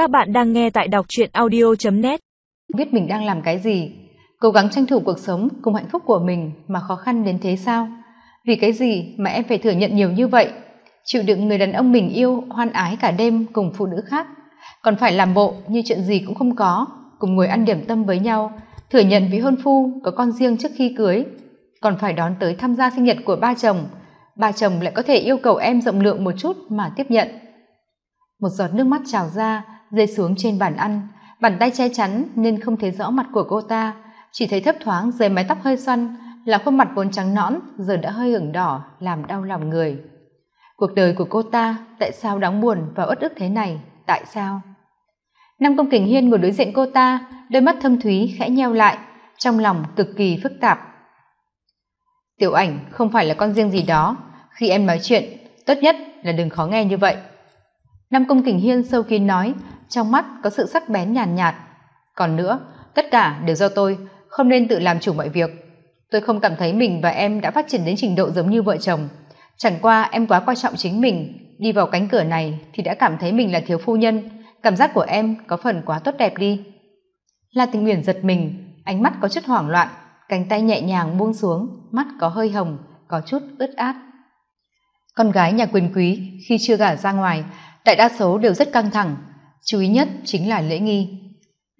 Các bạn đang nghe tại đọc truyện audio.net Biết mình đang làm cái gì, cố gắng tranh thủ cuộc sống cùng hạnh phúc của mình mà khó khăn đến thế sao? Vì cái gì mà em phải thừa nhận nhiều như vậy? Chịu đựng người đàn ông mình yêu hoan ái cả đêm cùng phụ nữ khác, còn phải làm bộ như chuyện gì cũng không có, cùng ngồi ăn điểm tâm với nhau, thừa nhận vị hôn phu có con riêng trước khi cưới, còn phải đón tới tham gia sinh nhật của ba chồng, ba chồng lại có thể yêu cầu em rộng lượng một chút mà tiếp nhận. Một giọt nước mắt trào ra, rơi xuống trên bàn ăn. Bàn tay che chắn nên không thấy rõ mặt của cô ta. Chỉ thấy thấp thoáng dưới mái tóc hơi xoăn là khuôn mặt vốn trắng nõn, giờ đã hơi ửng đỏ, làm đau lòng người. Cuộc đời của cô ta tại sao đáng buồn và uất ức thế này? Tại sao? Nam công kình hiên ngồi đối diện cô ta, đôi mắt thâm thúy khẽ nheo lại, trong lòng cực kỳ phức tạp. Tiểu ảnh không phải là con riêng gì đó. Khi em nói chuyện, tốt nhất là đừng khó nghe như vậy nam công kình hiên sâu kín nói trong mắt có sự sắc bén nhàn nhạt, nhạt còn nữa tất cả đều do tôi không nên tự làm chủ mọi việc. Tôi không cảm thấy mình và em đã phát triển đến trình độ giống như vợ chồng. Chẳng qua em quá quan trọng chính mình. Đi vào cánh cửa này thì đã cảm thấy mình là thiếu phu nhân. Cảm giác của em có phần quá tốt đẹp đi. La tình uyển giật mình ánh mắt có chút hoảng loạn cánh tay nhẹ nhàng buông xuống mắt có hơi hồng có chút ướt át. Con gái nhà quyền quý khi chưa gả ra ngoài đại đa số đều rất căng thẳng. Chú ý nhất chính là lễ nghi.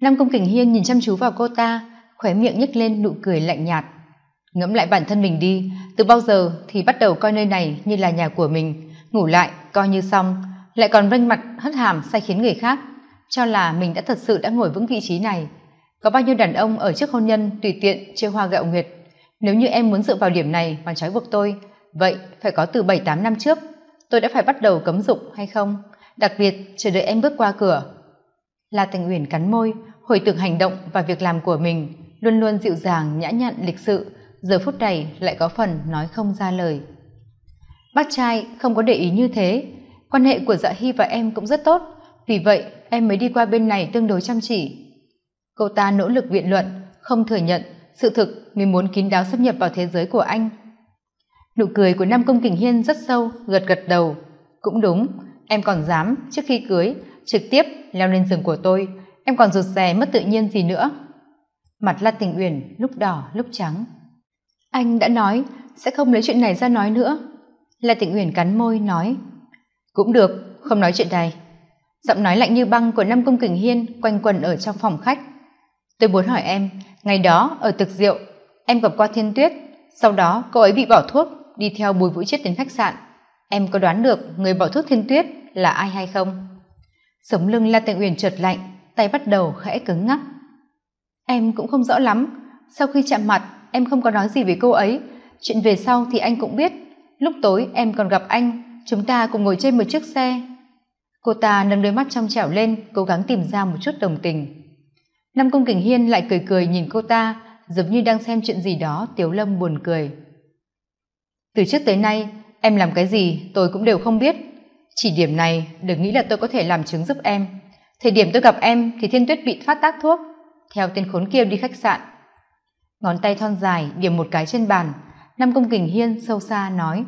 Nam công kình hiên nhìn chăm chú vào cô ta, khóe miệng nhếch lên nụ cười lạnh nhạt. Ngẫm lại bản thân mình đi, từ bao giờ thì bắt đầu coi nơi này như là nhà của mình, ngủ lại coi như xong, lại còn vênh mặt hất hàm sai khiến người khác, cho là mình đã thật sự đã ngồi vững vị trí này. Có bao nhiêu đàn ông ở trước hôn nhân tùy tiện chơi hoa gạo nguyệt, nếu như em muốn dựa vào điểm này mà trói buộc tôi, vậy phải có từ bảy tám năm trước tôi đã phải bắt đầu cấm dục, hay không? Đặc biệt, chờ đợi em bước qua cửa. La thành uyển cắn môi, hồi tưởng hành động và việc làm của mình, luôn luôn dịu dàng, nhã nhặn, lịch sự. Giờ phút này lại có phần nói không ra lời. Bác trai, không có để ý như thế. Quan hệ của dạ hy và em cũng rất tốt. Vì vậy, em mới đi qua bên này tương đối chăm chỉ. Cô ta nỗ lực biện luận, không thừa nhận. Sự thực, mình muốn kín đáo xâm nhập vào thế giới của anh nụ cười của nam công kình hiên rất sâu, gật gật đầu. Cũng đúng, em còn dám trước khi cưới, trực tiếp leo lên giường của tôi. Em còn rụt rè mất tự nhiên gì nữa. Mặt la tình uyển lúc đỏ, lúc trắng. Anh đã nói, sẽ không lấy chuyện này ra nói nữa. La tình uyển cắn môi, nói. Cũng được, không nói chuyện này. Giọng nói lạnh như băng của nam công kình hiên quanh quần ở trong phòng khách. Tôi muốn hỏi em, ngày đó ở thực diệu, em gặp qua thiên tuyết, sau đó cô ấy bị bỏ thuốc đi theo bùi vũ chết đến khách sạn. Em có đoán được người bỏ thuốc thiên tuyết là ai hay không? Sống lưng la tịnh uyển trượt lạnh, tay bắt đầu khẽ cứng ngắc. Em cũng không rõ lắm. Sau khi chạm mặt, em không có nói gì với cô ấy. Chuyện về sau thì anh cũng biết. Lúc tối em còn gặp anh, chúng ta cùng ngồi trên một chiếc xe. Cô ta nâng đôi mắt trong trẻo lên, cố gắng tìm ra một chút đồng tình. Năm công kình hiên lại cười cười nhìn cô ta, giống như đang xem chuyện gì đó tiếu lâm buồn cười từ trước tới nay, em làm cái gì tôi cũng đều không biết. Chỉ điểm này đừng nghĩ là tôi có thể làm chứng giúp em. Thời điểm tôi gặp em thì thiên tuyết bị phát tác thuốc, theo tên khốn kia đi khách sạn. Ngón tay thon dài, điểm một cái trên bàn. Năm công kình hiên sâu xa nói,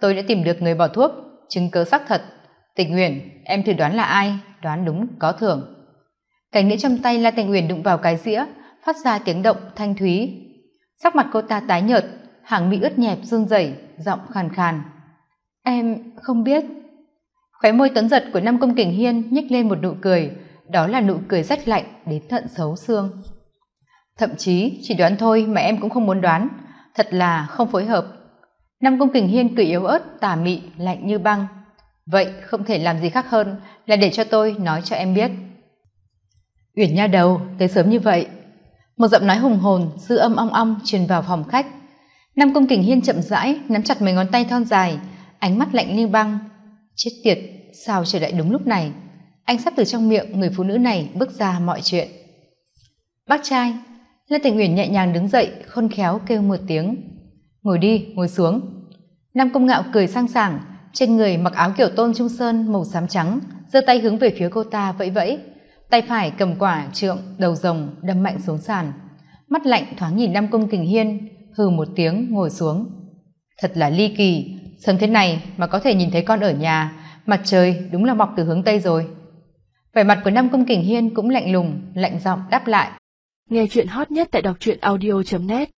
tôi đã tìm được người bỏ thuốc, chứng cớ xác thật. Tình nguyện em thử đoán là ai? Đoán đúng, có thưởng. Cảnh nghĩa trong tay la tình nguyện đụng vào cái dĩa, phát ra tiếng động thanh thúy. Sắc mặt cô ta tái nhợt hàng mi ướt nhẹp run rẩy, giọng khàn khàn. Em không biết. Khóe môi tuấn giật của năm công kình hiên nhếch lên một nụ cười, đó là nụ cười rất lạnh đến thận xấu xương. Thậm chí, chỉ đoán thôi mà em cũng không muốn đoán. Thật là không phối hợp. Năm công kình hiên cười yếu ớt, tà mị, lạnh như băng. Vậy không thể làm gì khác hơn là để cho tôi nói cho em biết. Uyển nha đầu, tới sớm như vậy. Một giọng nói hùng hồn, dư âm ong ong truyền vào phòng khách năm công kình hiên chậm rãi nắm chặt mấy ngón tay thon dài, ánh mắt lạnh như băng. Chết tiệt, sao trở lại đúng lúc này? Anh sắp từ trong miệng người phụ nữ này bước ra mọi chuyện. Bác trai, lê tình uyển nhẹ nhàng đứng dậy, khôn khéo kêu một tiếng. Ngồi đi, ngồi xuống. Nam công ngạo cười sang sảng, trên người mặc áo kiểu tôn trung sơn màu xám trắng, giơ tay hướng về phía cô ta vẫy vẫy. Tay phải cầm quả trượng, đầu rồng đâm mạnh xuống sàn. Mắt lạnh thoáng nhìn nam công kình hiên hừ một tiếng, ngồi xuống. Thật là ly kỳ, sớm thế này mà có thể nhìn thấy con ở nhà. Mặt trời, đúng là mọc từ hướng tây rồi. Vẻ mặt của nam công kình hiên cũng lạnh lùng, lạnh giọng đáp lại. Nghe chuyện hot nhất tại đọc truyện audio net.